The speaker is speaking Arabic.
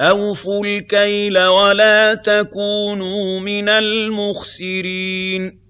أَوْفُوا الْكَيْلَ وَلَا تَكُونُوا مِنَ الْمُخْسِرِينَ